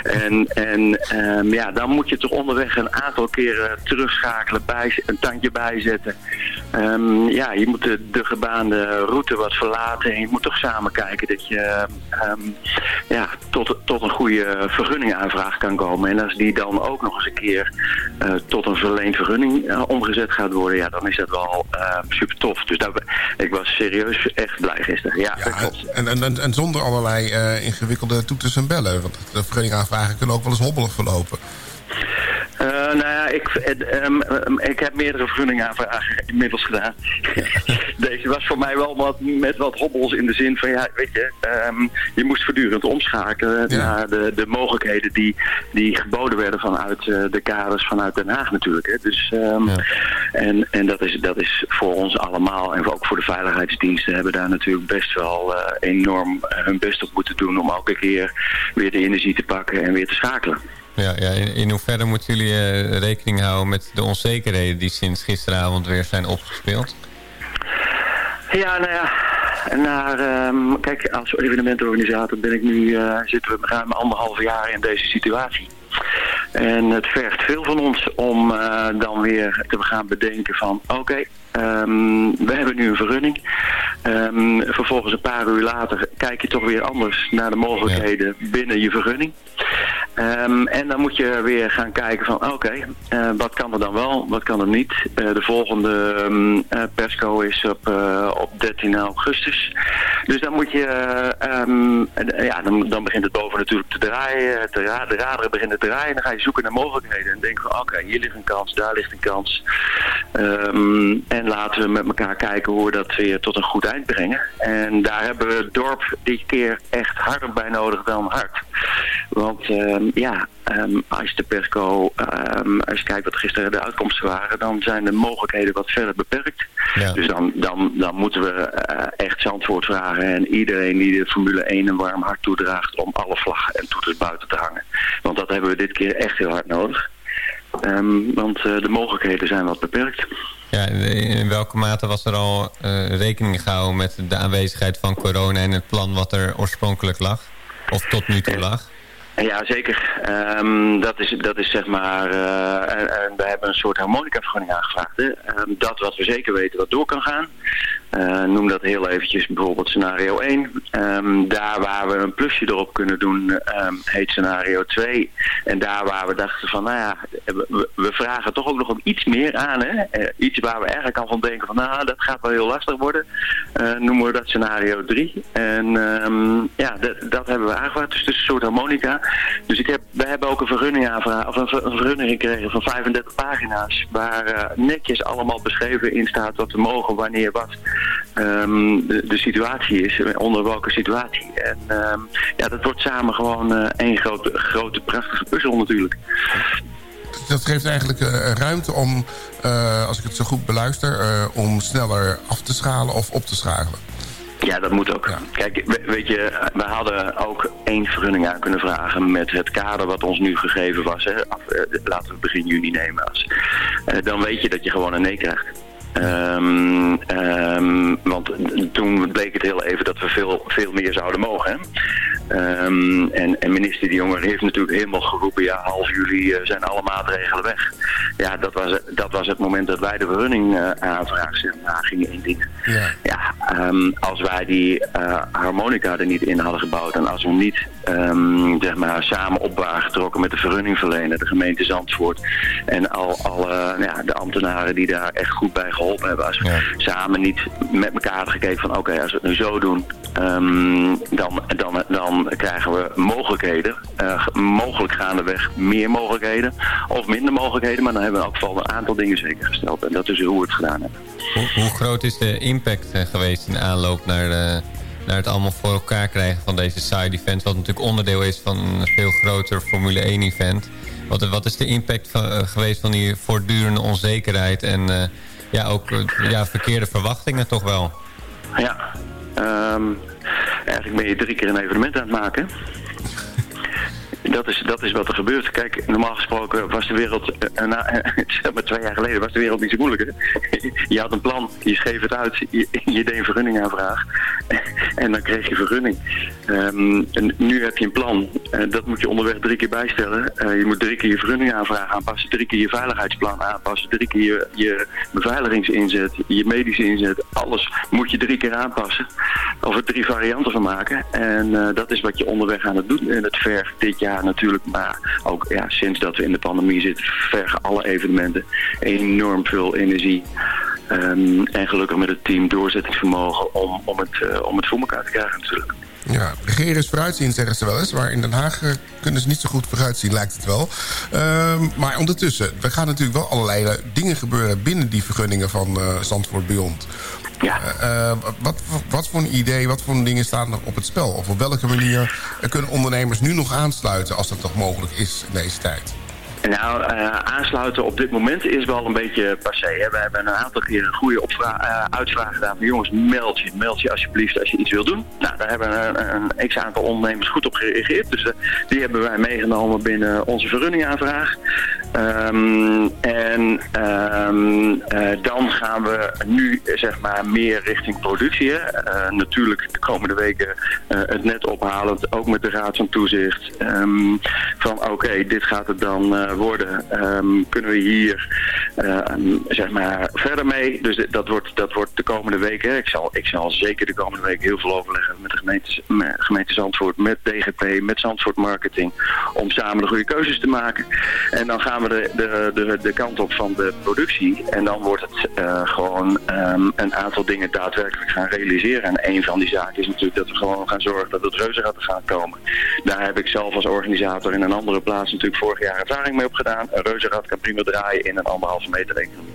en en um, ja, dan moet je toch onderweg een aantal keren terugschakelen, bij, een tandje bijzetten. Um, ja, je moet de, de gebaande route wat verlaten en je moet toch samen kijken dat je um, ja, tot, tot een goede vergunningaanvraag kan komen. En als die dan ook nog eens een keer uh, tot een verleend vergunning uh, omgezet gaat worden, ja, dan is dat wel uh, super tof. Dus daar, ik was serieus echt blij gisteren. Ja, ja en, en, en, en, zonder allerlei ingewikkelde toeters en bellen, want de kunnen ook wel eens hobbelig verlopen. Uh, nou ja, ik, um, um, ik heb meerdere vergunningaanvragen inmiddels gedaan. Deze was voor mij wel wat, met wat hobbels in de zin van, ja, weet je, um, je moest voortdurend omschakelen ja. naar de, de mogelijkheden die, die geboden werden vanuit uh, de kaders vanuit Den Haag natuurlijk. Hè. Dus, ja. en, en dat, is, dat is voor ons allemaal en ook voor de veiligheidsdiensten hebben daar natuurlijk best wel uh, enorm hun best op moeten doen om elke keer weer de energie te pakken en weer te schakelen. Ja, ja in, hoeverre moeten jullie uh, rekening houden met de onzekerheden die sinds gisteravond weer zijn opgespeeld? Ja, nou ja, naar, um, kijk, als evenementorganisator ben ik nu, uh, zitten we ruim anderhalf jaar in deze situatie. En het vergt veel van ons om uh, dan weer te gaan bedenken van, oké, Um, we hebben nu een vergunning. Um, vervolgens een paar uur later kijk je toch weer anders naar de mogelijkheden ja. binnen je vergunning. Um, en dan moet je weer gaan kijken van oké, okay, uh, wat kan er dan wel, wat kan er niet. Uh, de volgende um, uh, persco is op, op 13 augustus. Dus dan moet je, um, ja, dan, dan begint het boven natuurlijk te draaien. Te ra de raderen beginnen te draaien. Dan ga je zoeken naar mogelijkheden en denken van oké, okay, hier ligt een kans, daar ligt een kans. en en laten we met elkaar kijken hoe we dat weer tot een goed eind brengen. En daar hebben we het dorp die keer echt harder bij nodig dan hard. Want um, ja, um, als de persco, um, als je kijkt wat gisteren de uitkomsten waren, dan zijn de mogelijkheden wat verder beperkt. Ja. Dus dan, dan, dan moeten we uh, echt Zandvoort vragen en iedereen die de Formule 1 een warm hart toedraagt om alle vlaggen en toeters buiten te hangen. Want dat hebben we dit keer echt heel hard nodig. Um, want uh, de mogelijkheden zijn wat beperkt. Ja, in welke mate was er al uh, rekening gehouden met de aanwezigheid van corona en het plan wat er oorspronkelijk lag? Of tot nu toe lag? Ja, zeker. Um, dat, is, dat is zeg maar... Uh, en, en we hebben een soort harmonica-vergunning aangevraagd. Hè? Um, dat wat we zeker weten wat door kan gaan. Eh, noem dat heel eventjes bijvoorbeeld scenario 1. Ehm, daar waar we een plusje erop kunnen doen, ehm, heet scenario 2. En daar waar we dachten van, nou ja, we, we vragen toch ook nog om iets meer aan. Hè? Eh, iets waar we eigenlijk al van denken van, nou, dat gaat wel heel lastig worden. Eh, noemen we dat scenario 3. En ehm, ja, dat, hebben we aangevraagd. Dus het is een soort harmonica. Dus ik heb, we hebben ook een vergunning of een, een vergunning gekregen van 35 pagina's. Waar netjes allemaal beschreven in staat wat we mogen, wanneer, wat ehm, de, de situatie is, onder welke situatie. En ehm, ja, dat wordt samen gewoon eh, één grote, grote prachtige puzzel natuurlijk. Dat geeft eigenlijk eh, ruimte om, eh, als ik het zo goed beluister... om sneller af te schalen of op te schakelen. Ja, dat moet ook. Kijk, we- weet je, we hadden ook één vergunning aan kunnen vragen met het kader wat ons nu gegeven was. Hè. Af, laten we begin juni nemen. Als, dan weet je dat je gewoon een nee krijgt. Ehm, ehm, want toen bleek het heel even dat we veel, veel meer zouden mogen. Hè? Ehm, en, en minister De Jonge heeft natuurlijk helemaal geroepen, ja, half juli eh, zijn alle maatregelen weg. Ja, dat was, dat was het moment dat wij de vergunning eh, aanvraag zeg maar, gingen indienen. Ja. Ja, ehm, als wij die eh, harmonica er niet in hadden gebouwd en als we niet ehm, zeg maar, samen op waren getrokken met de vergunningverlener, de gemeente Zandvoort en al, alle ja, de ambtenaren die daar echt goed bij geholpen hebben. Als we samen niet met elkaar hadden gekeken van oké, als we het nu zo doen, ehm, dan, dan, dan krijgen we mogelijkheden. Eh, mogelijk gaandeweg meer mogelijkheden of minder mogelijkheden, maar dan hebben we in elk geval een aantal dingen zeker gesteld. En dat is hoe we het gedaan hebben. Hoe, hoe groot is de impact eh, geweest in aanloop naar, de, naar het allemaal voor elkaar krijgen van deze side events? Wat natuurlijk onderdeel is van een veel groter Formule 1 event. Wat, wat is de impact van, eh, geweest van die voortdurende onzekerheid en eh, ja, ook eh, ja, verkeerde verwachtingen toch wel? Ja, ehm, eigenlijk ben je drie keer een evenement aan het maken. Dat is, dat is wat er gebeurt. Kijk, normaal gesproken was de wereld, eh, na, zeg maar twee jaar geleden, was de wereld niet zo moeilijk. Hè? Je had een plan, je schreef het uit, je, deed een vergunning aanvraag en dan kreeg je vergunning. Ehm, en nu heb je een plan, Eh, dat moet je onderweg drie keer bijstellen. Eh, je moet drie keer je vergunning aanvraag aanpassen, drie keer je veiligheidsplan aanpassen, drie keer je, je beveiligingsinzet, je medische inzet, alles moet je drie keer aanpassen. Of er drie varianten van maken. En eh, dat is wat je onderweg aan het doen. En het vergt dit jaar natuurlijk, maar ook ja, sinds dat we in de pandemie zitten, vergen alle evenementen enorm veel energie. Ehm, en gelukkig met het team doorzettingsvermogen om, om, het, eh, om het voor elkaar te krijgen natuurlijk. Ja, regeren is vooruitzien, zeggen ze wel eens. Maar in Den Haag eh, kunnen ze niet zo goed vooruitzien, lijkt het wel. Ehm, maar ondertussen, er gaan natuurlijk wel allerlei eh, dingen gebeuren... binnen die vergunningen van eh Zandvoort Beyond. Ja. Wat, wat voor een idee, wat voor dingen staan er op het spel? Of op welke manier kunnen ondernemers nu nog aansluiten... als dat toch mogelijk is in deze tijd? Nou, eh, aansluiten op dit moment is wel een beetje passé. Hè. We hebben een aantal keer een goede eh, uitvraag gedaan van jongens, meld je, meld je alsjeblieft als je iets wil doen. Nou, daar hebben een, een x-aantal ondernemers goed op gereageerd. Dus eh, die hebben wij meegenomen binnen onze vergunningaanvraag. Ehm, en ehm, eh, dan gaan we nu zeg maar meer richting productie. natuurlijk de komende weken het net ophalend, ook met de Raad van Toezicht. ehm, van oké, dit gaat het dan worden. Ehm, kunnen we hier ehm, zeg maar verder mee? Dus dat wordt, dat wordt de komende weken. Ik zal, ik zal zeker de komende weken heel veel overleggen met de gemeente, met gemeente Zandvoort, met DGP, met Zandvoort Marketing. Om samen de goede keuzes te maken. En dan gaan we de, de, de, kant op van de productie. En dan wordt het eh, gewoon ehm, een aantal dingen daadwerkelijk gaan realiseren. En een van die zaken is natuurlijk dat we gewoon gaan zorgen dat het er gaat komen. Daar heb ik zelf als organisator in een andere plaats natuurlijk vorig jaar ervaring mee opgedaan. Een reuzenrad kan prima draaien in een anderhalve meter economie.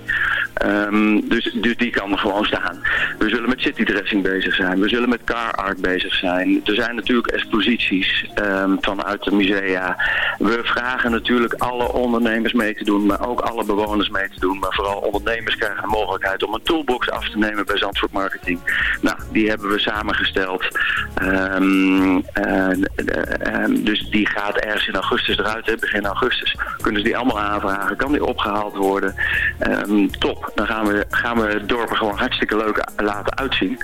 Ehm, dus, dus die kan gewoon staan. We zullen met citydressing bezig zijn. We zullen met car art bezig zijn. Er zijn natuurlijk exposities ehm, vanuit de musea. We vragen natuurlijk alle ondernemers mee te doen, maar ook alle bewoners mee te doen. Maar vooral ondernemers krijgen de mogelijkheid om een toolbox af te nemen bij Zandvoort Marketing. Nou, die hebben we samengesteld. Ehm, dus die gaat ergens in augustus eruit, hè, begin augustus. Kunnen ze die allemaal aanvragen? Kan die opgehaald worden? Ehm, top. Dan gaan we, gaan we het dorp er gewoon hartstikke leuk laten uitzien.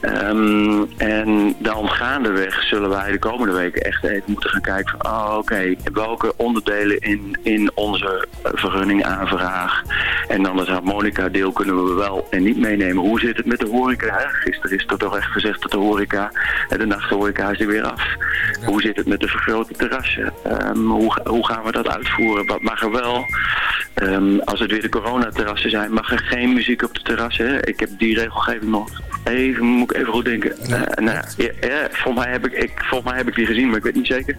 Ehm, en dan gaandeweg zullen wij de komende weken echt even moeten gaan kijken van, oh, oké, welke onderdelen in, in onze eh, vergunningaanvraag en dan het harmonica deel kunnen we wel en niet meenemen. Hoe zit het met de horeca? Gisteren is er toch echt gezegd dat de horeca, eh, de nachthoreca is er weer af. Hoe zit het met de vergrote terrassen? Ehm, hoe, hoe gaan we dat uitvoeren? Wat mag er wel? Ehm, als het weer de coronaterrassen zijn, mag er geen muziek op de terrassen. Ik heb die regelgeving nog even, moet ik even goed denken. Eh, nou, ja, ja, volgens, mij heb ik, ik, volgens mij heb ik die gezien, maar ik weet niet zeker.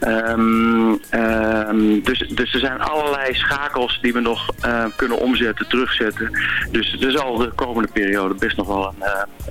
Ehm, ehm, dus, dus er zijn allerlei schakels die we nog eh, kunnen omzetten, terugzetten. Dus er zal de komende periode best nog wel een,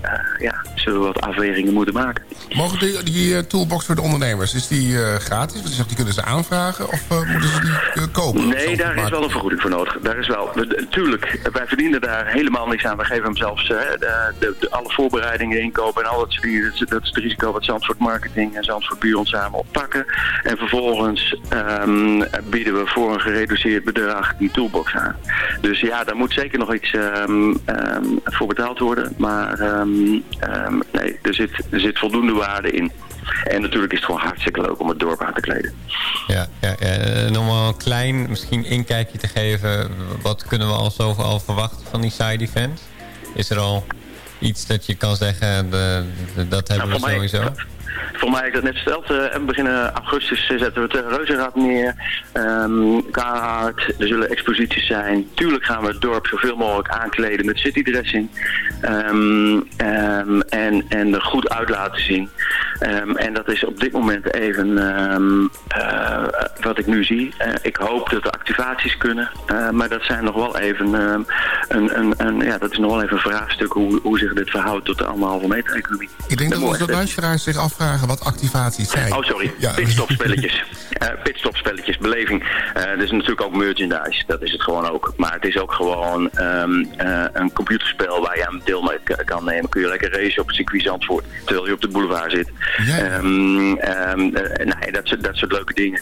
eh, ja, zullen we wat afwegingen moeten maken. Mogen die, die toolbox voor de ondernemers, is die gratis? Want je zegt, die kunnen ze aanvragen of moeten ze die kopen? Nee, daar is wel een vergoeding voor nodig. Daar is wel, natuurlijk, wij verdienen daar helemaal niks aan. We geven hem zelfs de, de, de- alle voorbereidingen inkopen en al dat soort dingen. Dat is, het risico wat Zandvoort Marketing en Zandvoort Bureau samen oppakken. En vervolgens ehm, bieden we voor een gereduceerd bedrag die toolbox aan. Dus ja, daar moet zeker nog iets ehm, ehm, voor betaald worden. Maar nee, er zit, er zit voldoende waarde in. En natuurlijk is het gewoon hartstikke leuk om het dorp aan te kleden. Ja, ja, ja. Wel een klein misschien inkijkje te geven... wat kunnen we al zo al verwachten van die side event? Is er al iets dat je kan zeggen, de, de- dat hebben we mij- sowieso? Voor mij is dat net verteld. eh, en beginnen augustus eh, zetten we het Reuzenrad neer. Um, kaart, er zullen exposities zijn. Tuurlijk gaan we het dorp zoveel mogelijk aankleden met citydressing. Ehm, en, en er goed uit laten zien. En dat is op dit moment even eh, wat ik nu zie. Eh, ik hoop dat de activaties kunnen. Eh, maar dat zijn nog wel even een, een, een, ja, dat is nog wel even een vraagstuk hoe, hoe zich dit verhoudt tot de anderhalve meter economie. Ik denk dat moet onze luisteraars zich wat activaties zijn. Oh, sorry. Ja. Pitstopspelletjes. Eh pitstopspelletjes, beleving. Eh dat is natuurlijk ook merchandise. Dat is het gewoon ook. Maar het is ook gewoon ehm, eh, een computerspel waar je aan deel mee kan nemen. Kun je lekker racen op het circuit Zandvoort. Terwijl je op de boulevard zit. Ehm, ehm, eh, nee, dat, soort, dat soort leuke dingen.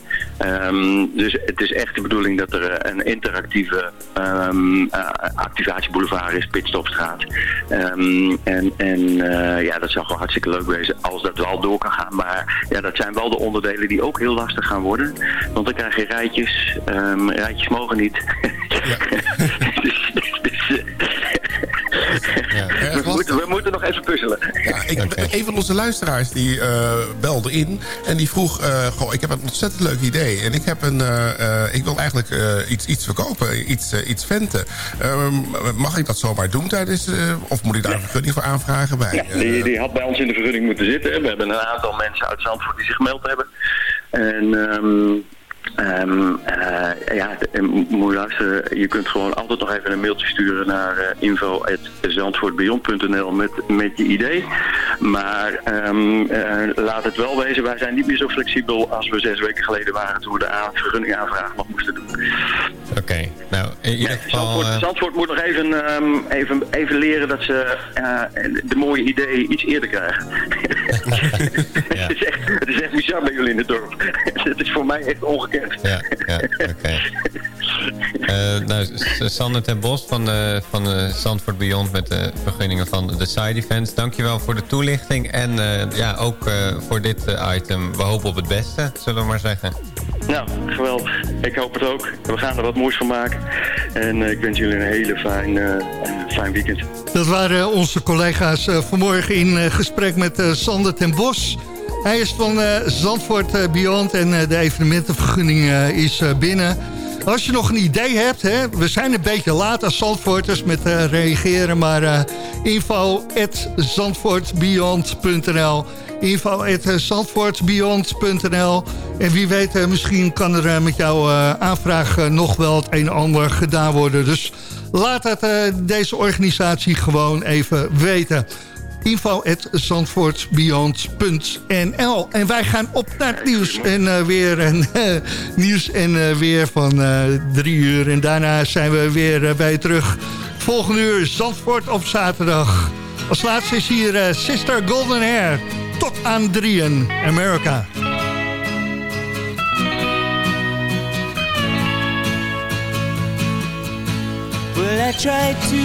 Dus het is echt de bedoeling dat er een interactieve activatieboulevard is, Pitstopstraat. En en ja, dat zou gewoon hartstikke leuk wezen als dat wel door kan gaan. Maar ja, dat zijn wel de onderdelen die ook heel lastig gaan worden. Want dan krijg je rijtjes. Ehm, rijtjes mogen niet. dus, dus, eh, we, moeten, we moeten nog even puzzelen. Ja, ik, Een van onze luisteraars die eh, belde in en die vroeg... eh, goh, ik heb een ontzettend leuk idee. En ik, heb een, eh, eh, ik wil eigenlijk eh, iets, iets verkopen, iets, iets venten. Ehm, mag ik dat zomaar doen tijdens... eh, of moet ik daar een vergunning voor aanvragen bij? Ja, die, die had bij ons in de vergunning moeten zitten. We hebben een aantal mensen uit Zandvoort die zich gemeld hebben. En ehm, ehm, eh, ja, eh, moet je luisteren. Je kunt gewoon altijd nog even een mailtje sturen naar uh, info.zandvoortbeyond.nl met, met je idee. Maar ehm, eh, laat het wel wezen, wij zijn niet meer zo flexibel als we zes weken geleden waren toen we de aan- vergunningaanvraag nog moesten doen. Oké, nou in ieder geval... Zandvoort, eh, Zandvoort moet nog even, ehm, even, even leren dat ze eh, de mooie ideeën iets eerder krijgen. het, is echt, het is echt bizar bij jullie in het dorp. het is voor mij echt ongekend. Ja, ja oké. Eh, nou, Sander ten Bos van, de, van de Zandvoort Beyond met de vergunningen van de side events. Dankjewel voor de toelichting en eh, ja, ook eh, voor dit eh, item. We hopen op het beste, zullen we maar zeggen. Nou, geweldig. Ik hoop het ook. We gaan er wat moois van maken. En eh, ik wens jullie een hele fijn, eh, eh, fijn weekend. Dat waren onze collega's eh, vanmorgen in eh, gesprek met eh, Sander ten Bos. Hij is van eh, Zandvoort eh, Beyond en eh, de evenementenvergunning is binnen. Als je nog een idee hebt, hè, we zijn een beetje laat als Zandvoorters met reageren... maar eh info at zandvoortbeyond.nl info at zandvoortbeyond.nl En wie weet, misschien kan er met jouw aanvraag nog wel het een en ander gedaan worden. Dus laat het, deze organisatie gewoon even weten info.zandvoortbeyond.nl En wij gaan op naar het nieuws en eh, weer. En, eh, nieuws en eh, weer van drie uur. En daarna zijn we weer bij terug. Volgende uur Zandvoort op zaterdag. Als laatste is hier Sister Golden Hair. Tot aan drieën. America. Well, I to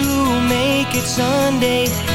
make it Sunday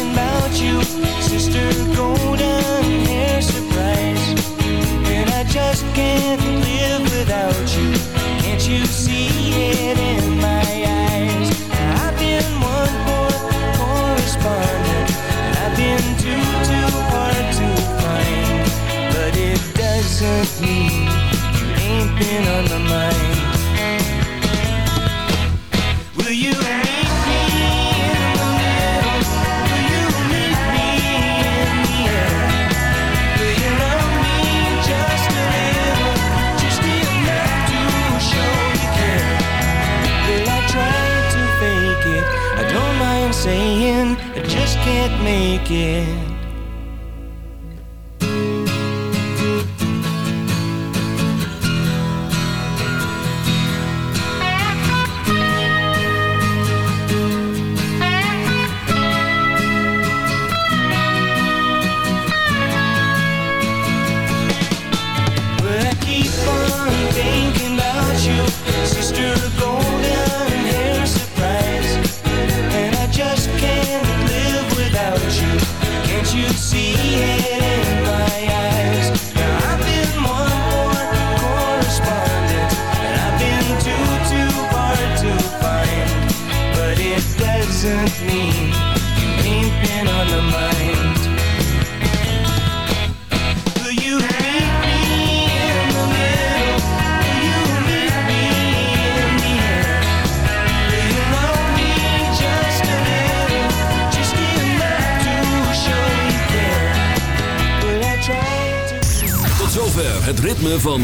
about you, sister golden hair surprise. And I just can't live without you. Can't you see it in my eyes?